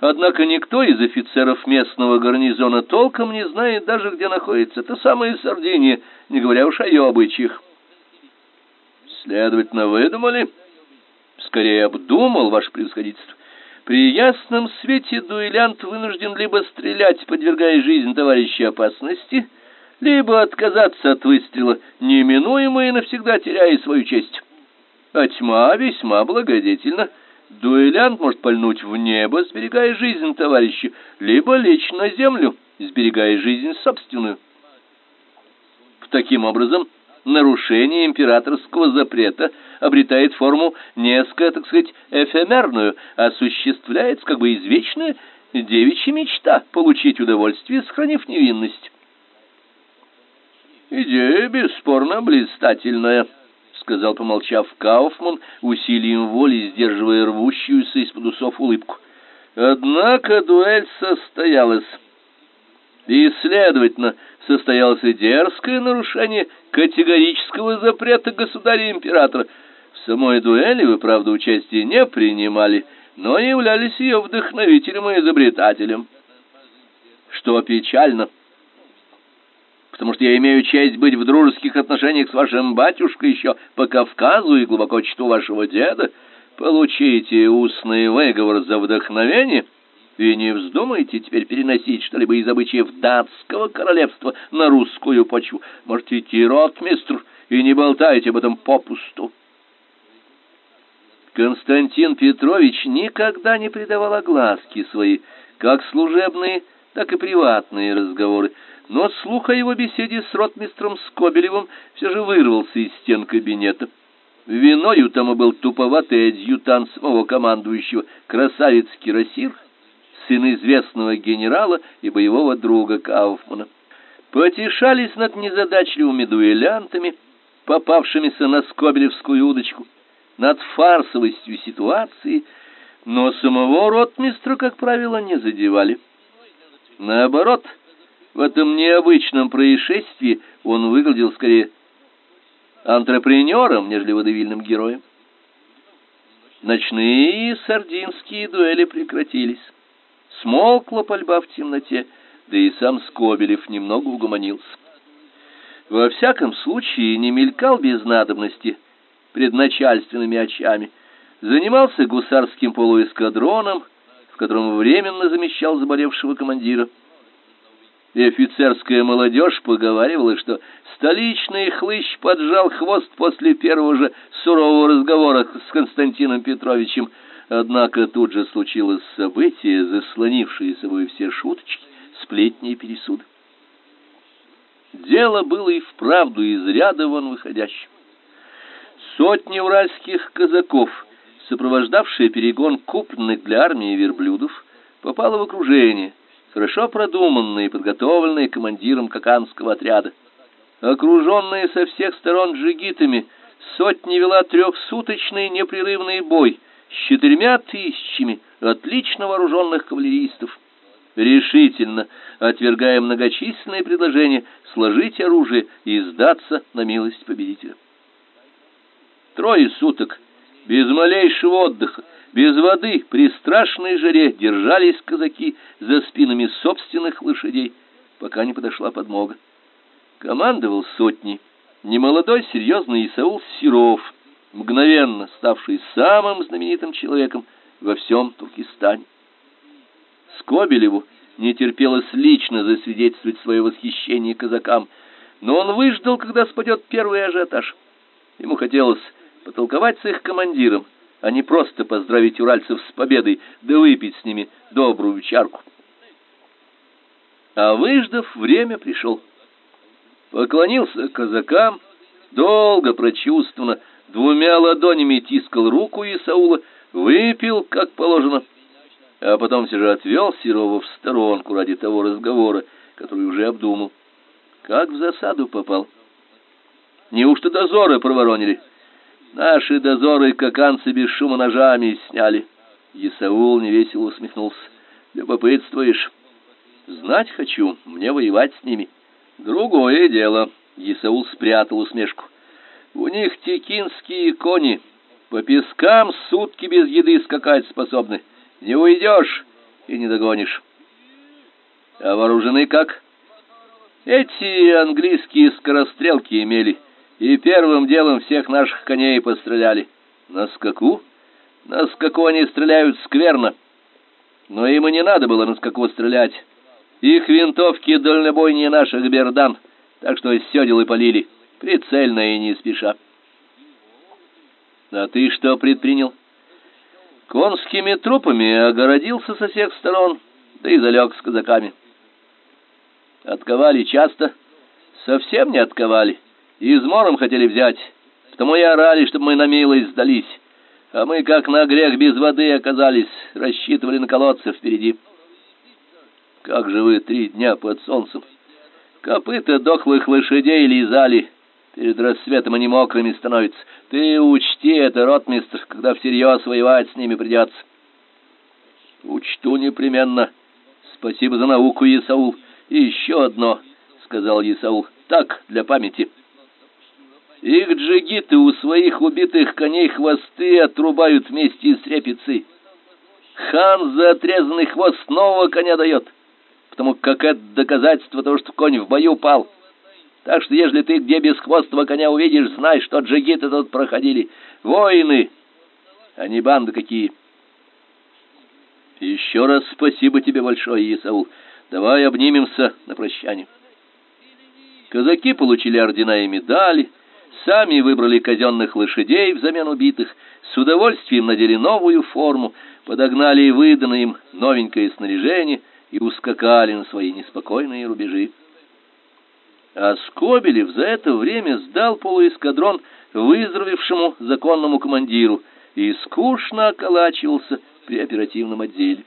Однако никто из офицеров местного гарнизона толком не знает даже, где находится та самая Сардиния, не говоря уж о ее обычаях. Следовательно, выдумали? Скорее обдумал, ваше превосходительство. При ясном свете дуэлянт вынужден либо стрелять, подвергая жизнь товарища опасности, либо отказаться от выстрела, неминуемо и навсегда теряя свою честь. А тьма весьма благодетельна. Дуэлянт может пальнуть в небо, сберегая жизнь товарища, либо лечь на землю, сберегая жизнь собственную. Таким образом, нарушение императорского запрета обретает форму несколько, так сказать, эфемерную, осуществляется как бы извечная девичья мечта получить удовольствие, сохранив невинность. Идея бесспорно блистательная, сказал, помолчав Кауфман, усилием воли сдерживая рвущуюся из-под усов улыбку. Однако дуэль состоялась. И, следовательно, состоялось и дерзкое нарушение категорического запрета государя-императора. В самой дуэли вы, правда, участия не принимали, но являлись ее вдохновителем и изобретателем. Что печально, потому что я имею честь быть в дружеских отношениях с вашим батюшкой еще по Кавказу и глубоко чту вашего деда. Получите устный выговор за вдохновение и не вздумайте теперь переносить что-либо из обычаев датского королевства на русскую почву. Можете идти, ротмистр, и не болтайте об этом попусту. Константин Петрович никогда не придавал огласки свои, как служебные, так и приватные разговоры, но слух о его беседе с ротмистром Скобелевым все же вырвался из стен кабинета. Виною тому был туповатый адъютант самого командующего, красавец Кирасир, сын известного генерала и боевого друга Кауфмана. Потешались над незадачливыми дуэлянтами, попавшимися на Скобелевскую удочку, над фарсовостью ситуации, но самого ротмистра, как правило, не задевали. Наоборот, в этом необычном происшествии он выглядел скорее антрепренером, нежели водевильным героем. Ночные сардинские дуэли прекратились. Смолкла пальба в темноте, да и сам Скобелев немного угомонился. Во всяком случае, не мелькал без надобности пред начальственными очами, занимался гусарским полуэскадроном, в котором временно замещал заболевшего командира. И офицерская молодежь поговаривала, что столичный хлыщ поджал хвост после первого же сурового разговора с Константином Петровичем, однако тут же случилось событие, заслонившее собой все шуточки, сплетни и пересуды. Дело было и вправду из ряда вон выходящим. Сотни уральских казаков, сопровождавшие перегон купленных для армии верблюдов, попало в окружение – хорошо продуманные и подготовленные командиром каканского отряда. Окруженные со всех сторон джигитами, сотни вела трехсуточный непрерывный бой с четырьмя тысячами отлично вооруженных кавалеристов, решительно отвергая многочисленные предложения сложить оружие и сдаться на милость победителя. Трое суток без малейшего отдыха без воды при страшной жаре держались казаки за спинами собственных лошадей, пока не подошла подмога. Командовал сотней немолодой серьезный Исаул Серов, мгновенно ставший самым знаменитым человеком во всем Туркестане. Скобелеву не терпелось лично засвидетельствовать свое восхищение казакам, но он выждал, когда спадет первый ажиотаж. Ему хотелось потолковать с их командиром, а не просто поздравить уральцев с победой, да выпить с ними добрую чарку. А выждав, время пришел. Поклонился казакам, долго прочувствованно, двумя ладонями тискал руку Исаула, выпил, как положено, а потом все же отвел Серова в сторонку ради того разговора, который уже обдумал. Как в засаду попал. Неужто дозоры проворонили? Наши дозоры каканцы без шума ножами сняли. Исаул невесело усмехнулся. Любопытствуешь? Знать хочу, мне воевать с ними. Другое дело. Исаул спрятал усмешку. У них текинские кони. По пескам сутки без еды скакать способны. Не уйдешь. и не догонишь. А вооружены как? Эти английские скорострелки имели, и первым делом всех наших коней постреляли. На скаку? На скаку они стреляют скверно. Но им и не надо было на скаку стрелять. Их винтовки дальнобойнее наших бердан, так что из сёдел и полили, прицельно и не спеша. А ты что предпринял? Конскими трупами огородился со всех сторон, да и залег с казаками. Отковали часто, совсем не отковали. Измором хотели взять, потому и орали, чтобы мы на милость сдались. А мы, как на грех, без воды оказались, рассчитывали на колодцы впереди. Как же вы три дня под солнцем? Копыта дохлых лошадей лизали, Перед рассветом они мокрыми становятся. Ты учти это, ротмистр, когда всерьез воевать с ними придется. Учту непременно. Спасибо за науку, Исаул. И еще одно, сказал Исаул. Так, для памяти. Их джигиты у своих убитых коней хвосты отрубают вместе с репицей. Хан за отрезанный хвост нового коня дает, потому как это доказательство того, что конь в бою пал. Так что, ежели ты где бесхвостого коня увидишь, знай, что джигиты тут проходили. Воины, а не банды какие. Еще раз спасибо тебе большое, Исаул. Давай обнимемся на прощание. Казаки получили ордена и медали, сами выбрали казенных лошадей взамен убитых, с удовольствием надели новую форму, подогнали выданное им новенькое снаряжение и ускакали на свои неспокойные рубежи. А Скобелев за это время сдал полуэскадрон выздоровевшему законному командиру и скучно околачивался при оперативном отделе.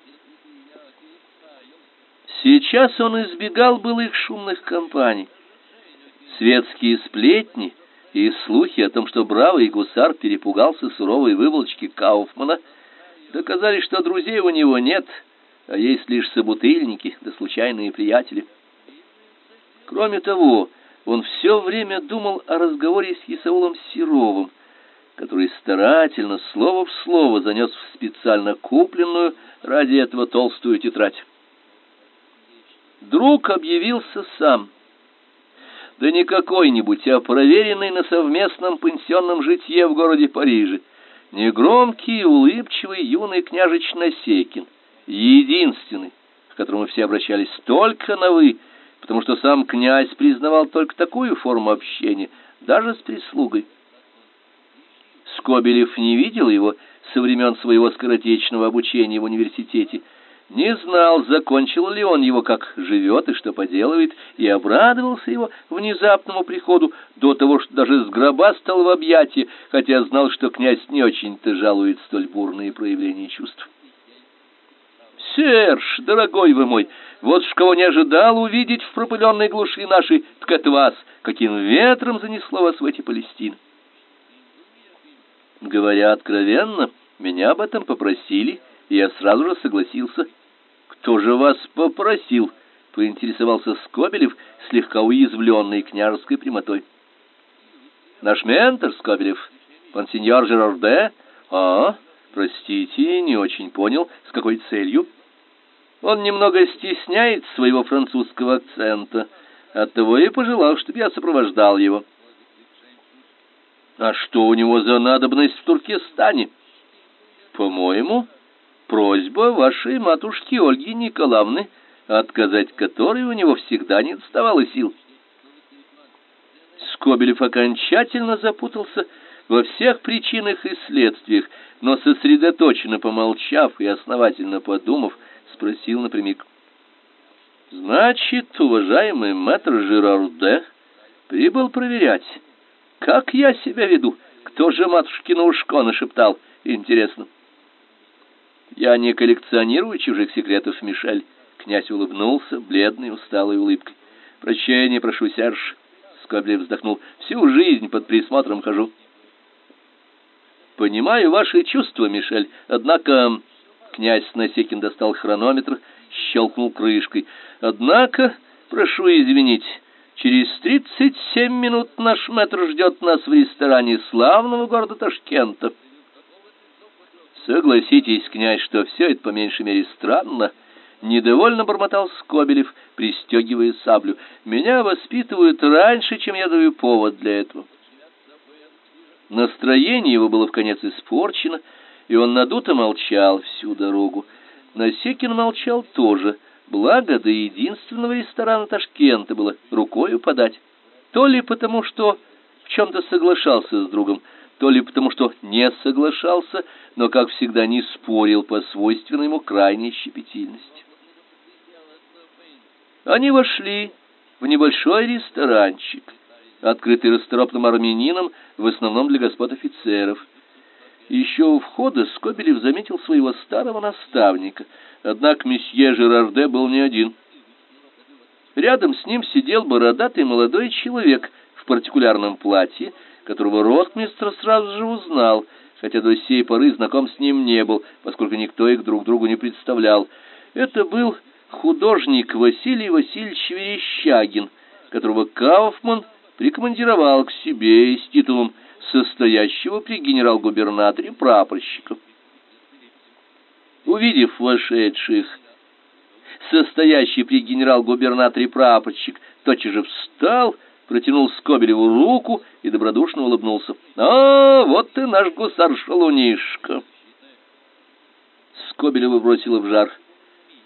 Сейчас он избегал былых шумных компаний. Светские сплетни и слухи о том, что бравый гусар перепугался суровой выволочки Кауфмана, доказали, что друзей у него нет, а есть лишь собутыльники да случайные приятели. Кроме того, он все время думал о разговоре с Исаулом Серовым, который старательно, слово в слово, занес в специально купленную ради этого толстую тетрадь. Друг объявился сам. Да не какой-нибудь, а проверенный на совместном пансионном житье в городе Париже. Негромкий, улыбчивый юный княжич Насекин, единственный, к которому все обращались только на «вы», потому что сам князь признавал только такую форму общения, даже с прислугой. Скобелев не видел его со времен своего скоротечного обучения в университете, не знал, закончил ли он его, как живет и что поделывает, и обрадовался его внезапному приходу до того, что даже с гроба стал в объятии, хотя знал, что князь не очень-то жалует столь бурные проявления чувств. Серж, дорогой вы мой, вот ж кого не ожидал увидеть в пропыленной глуши нашей, так это вас, каким ветром занесло вас в эти Палестины. Говоря откровенно, меня об этом попросили, и я сразу же согласился. Кто же вас попросил? поинтересовался Скобелев, слегка уязвленный княжеской прямотой. Наш ментор Скобелев, пансеньор Жерарде? А, простите, не очень понял, с какой целью? Он немного стесняет своего французского акцента, оттого и пожелал, чтобы я сопровождал его. А что у него за надобность в Туркестане? По-моему, просьба вашей матушки Ольги Николаевны, отказать которой у него всегда не доставало сил. Скобелев окончательно запутался во всех причинах и следствиях, но сосредоточенно помолчав и основательно подумав, спросил напрямик. Значит, уважаемый мэтр Жерарде прибыл проверять, как я себя веду. Кто же матушкину ушко нашептал? Интересно. Я не коллекционирую чужих секретов, Мишель. Князь улыбнулся, бледной, усталой улыбкой. Прощения прошу, Серж. Скоблев вздохнул. Всю жизнь под присмотром хожу. Понимаю ваши чувства, Мишель, однако Князь Насекин достал хронометр, щелкнул крышкой. Однако, прошу извинить, через тридцать семь минут наш мэтр ждет нас в ресторане славного города Ташкента. Согласитесь, князь, что все это по меньшей мере странно Недовольно бормотал Скобелев, пристегивая саблю. «Меня воспитывают раньше, чем я даю повод для этого». Настроение его было в конец испорчено, и он надуто молчал всю дорогу. Насекин молчал тоже, благо до единственного ресторана Ташкента было рукою подать. То ли потому, что в чем-то соглашался с другом, то ли потому, что не соглашался, но, как всегда, не спорил по свойственной ему крайней щепетильности. Они вошли в небольшой ресторанчик, открытый расторопным армянином, в основном для господ офицеров. Еще у входа Скобелев заметил своего старого наставника, однако месье Жерарде был не один. Рядом с ним сидел бородатый молодой человек в партикулярном платье, которого ротмистр сразу же узнал, хотя до сей поры знаком с ним не был, поскольку никто их друг другу не представлял. Это был художник Василий Васильевич Верещагин, которого Кауфман прикомандировал к себе с титулом состоящего при генерал-губернаторе прапорщика. Увидев вошедших, состоящий при генерал-губернаторе прапорщик тотчас же встал, протянул Скобелеву руку и добродушно улыбнулся. «А, вот ты наш гусар-шалунишка!» Скобелева бросила в жар.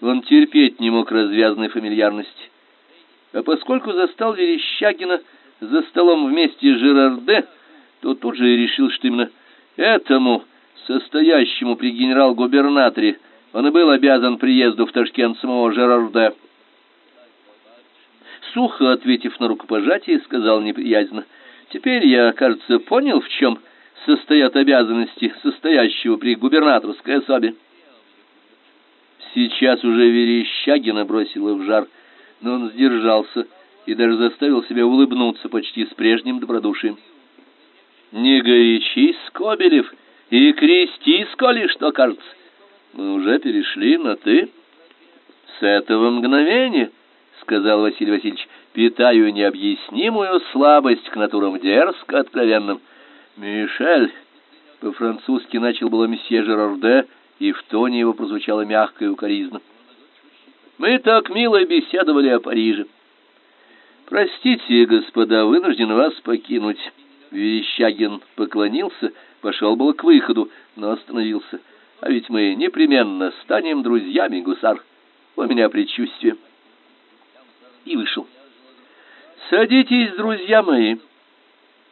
Он терпеть не мог развязанной фамильярности. А поскольку застал Верещагина за столом вместе с Жерарде, то тут же и решил, что именно этому, состоящему при генерал-губернаторе, он и был обязан приезду в Ташкент самого Жерарде. Сухо ответив на рукопожатие, сказал неприязненно, «Теперь я, кажется, понял, в чем состоят обязанности состоящего при губернаторской особе». Сейчас уже Верещагина бросила в жар, но он сдержался и даже заставил себя улыбнуться почти с прежним добродушием. «Не горячись, Скобелев, и крестись, коли что кажется. Мы уже перешли на «ты». С этого мгновения, — сказал Василий Васильевич, — питаю необъяснимую слабость к натурам дерзко откровенным. Мишель, по-французски начал было месье Жерарде, — и в тоне его прозвучала мягкая укоризна. Мы так мило беседовали о Париже. Простите, господа, вынужден вас покинуть. Верещагин поклонился, пошел было к выходу, но остановился. А ведь мы непременно станем друзьями, гусар. У меня предчувствие. И вышел. Садитесь, друзья мои.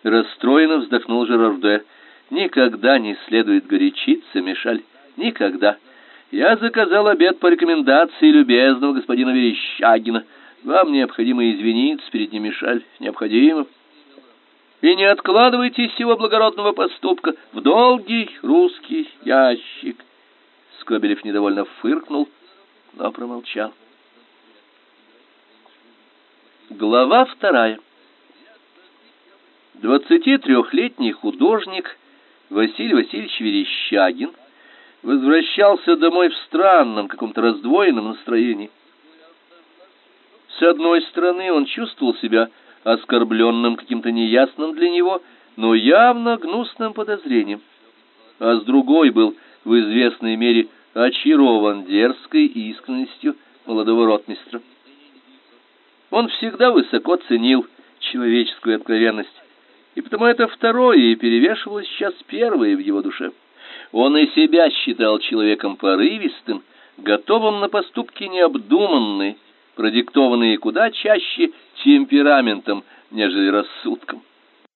Расстроенно вздохнул Жерарде. Никогда не следует горячиться, Мишаль. Никогда. Я заказал обед по рекомендации любезного господина Верещагина. Вам необходимо извиниться перед ним, Мишель, необходимо. И не откладывайте сего благородного поступка в долгий русский ящик. Скобелев недовольно фыркнул, но промолчал. Глава вторая. Двадцати трехлетний художник Василий Васильевич Верещагин возвращался домой в странном, каком-то раздвоенном настроении. С одной стороны, он чувствовал себя оскорбленным каким-то неясным для него, но явно гнусным подозрением, а с другой был в известной мере очарован дерзкой искренностью молодого ротмистра. Он всегда высоко ценил человеческую откровенность, и потому это второе и перевешивало сейчас первое в его душе. Он и себя считал человеком порывистым, готовым на поступки необдуманные, продиктованные куда чаще темпераментом, нежели рассудком.